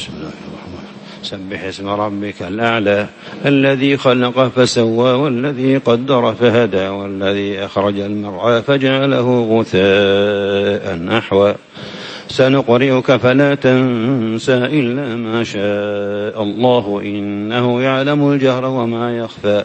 بسم الله الرحمن سبح اسم ربك الأعلى الذي خلق فسوى والذي قدر فهدى والذي أخرج المرعى فجعله غثاء نحوا سنقرئك فلا تنسى إلا ما شاء الله إنه يعلم الجهر وما يخفى.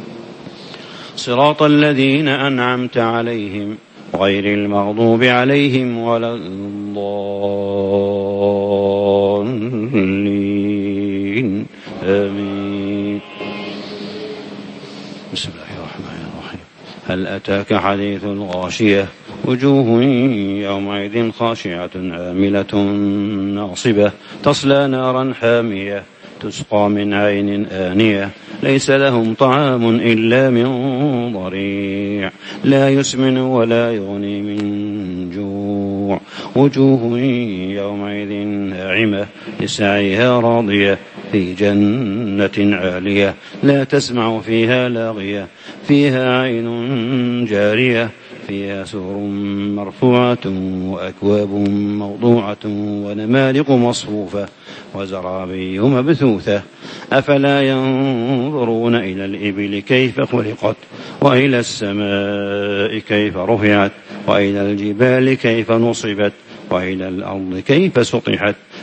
صراط الذين أنعمت عليهم غير المغضوب عليهم ولا الضالين. آمين. بسم الله الرحمن الرحيم. هل أتاك حديث الغاشية؟ وجوه يومئذ خاشعة عاملة ناصبة تصلى نارا حامية. تسقى من عين آنية. ليس لهم طعام إلا من ضريع. لا يسمن ولا يغني من جوع. وجوه يومئذ ناعمة لسعيها راضية في جنة عالية. لا تسمع فيها لاغية. فيها عين جارية. فيها سور مرفوعة وأكواب موضوعة ونمارق مصفوفة وزرابي مبثوثة. أفلا ينظرون إلى الإبل كيف خلقت وإلى السماء كيف رفعت وإلى الجبال كيف نصبت وإلى الأرض كيف سطحت.